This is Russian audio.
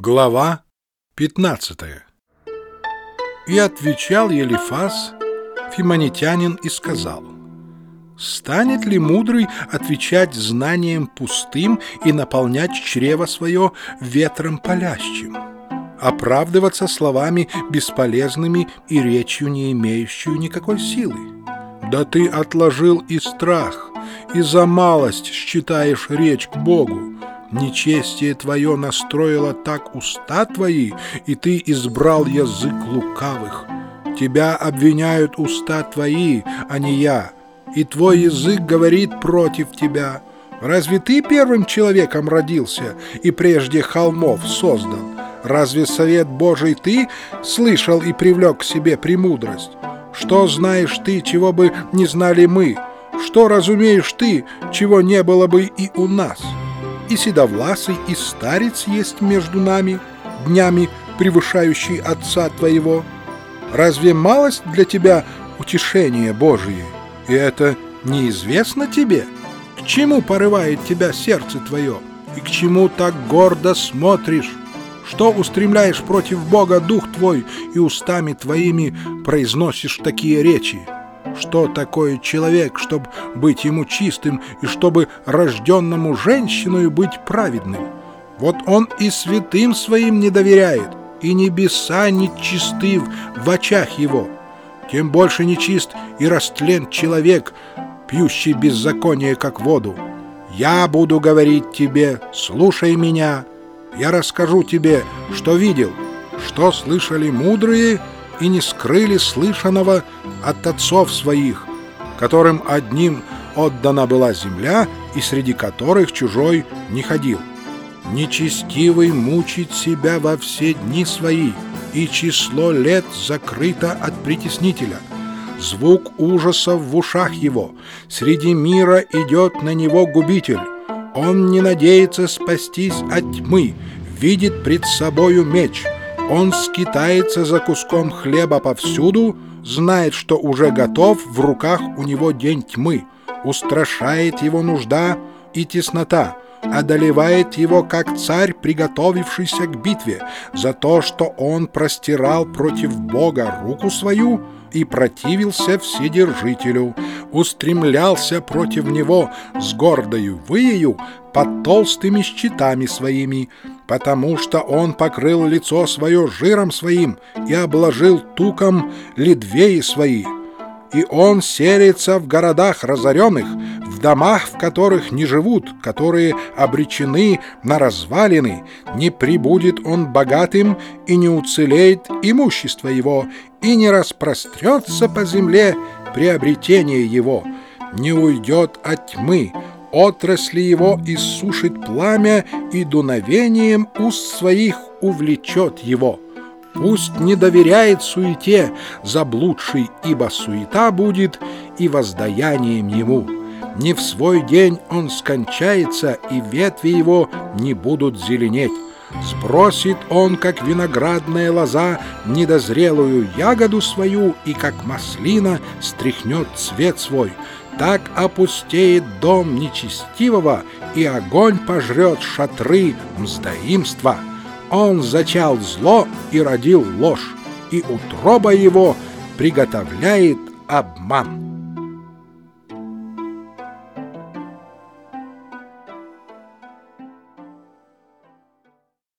Глава 15 И отвечал Елифас, фимонитянин, и сказал, «Станет ли мудрый отвечать знанием пустым и наполнять чрево свое ветром палящим, оправдываться словами бесполезными и речью, не имеющую никакой силы? Да ты отложил и страх, и за малость считаешь речь к Богу, Нечестие твое настроило так уста твои, и ты избрал язык лукавых. Тебя обвиняют уста твои, а не я, и твой язык говорит против тебя. Разве ты первым человеком родился и прежде холмов создан? Разве совет Божий ты слышал и привлек к себе премудрость? Что знаешь ты, чего бы не знали мы? Что разумеешь ты, чего не было бы и у нас?» И седовласый, и старец есть между нами, днями превышающий отца твоего. Разве малость для тебя утешение Божие? И это неизвестно тебе? К чему порывает тебя сердце твое? И к чему так гордо смотришь? Что устремляешь против Бога дух твой и устами твоими произносишь такие речи? Что такое человек, чтобы быть ему чистым, и чтобы рожденному женщиной быть праведным? Вот он и святым своим не доверяет, и небеса не чисты в очах его. Тем больше нечист и растлен человек, пьющий беззаконие, как воду. Я буду говорить тебе, слушай меня, я расскажу тебе, что видел, что слышали мудрые, и не скрыли слышанного от отцов своих, которым одним отдана была земля, и среди которых чужой не ходил. Нечестивый мучит себя во все дни свои, и число лет закрыто от притеснителя. Звук ужасов в ушах его, среди мира идет на него губитель. Он не надеется спастись от тьмы, видит пред собою меч — он скитается за куском хлеба повсюду, знает, что уже готов, в руках у него день тьмы, устрашает его нужда и теснота, одолевает его как царь, приготовившийся к битве, за то, что он простирал против Бога руку свою и противился Вседержителю, устремлялся против него с гордою выею под толстыми щитами своими, потому что он покрыл лицо свое жиром своим и обложил туком ледвеи свои. И он селится в городах разоренных, в домах, в которых не живут, которые обречены на развалины, не прибудет он богатым и не уцелеет имущество его, и не распрострется по земле приобретение его, не уйдет от тьмы, отрасли его иссушит пламя и дуновением уст своих увлечет его. Пусть не доверяет суете заблудший, ибо суета будет и воздаянием ему. Не в свой день он скончается, и ветви его не будут зеленеть. Сбросит он, как виноградная лоза, недозрелую ягоду свою, и как маслина стряхнет цвет свой — так опустеет дом нечестивого, и огонь пожрет шатры мздоимства. Он зачал зло и родил ложь, и утроба его приготовляет обман.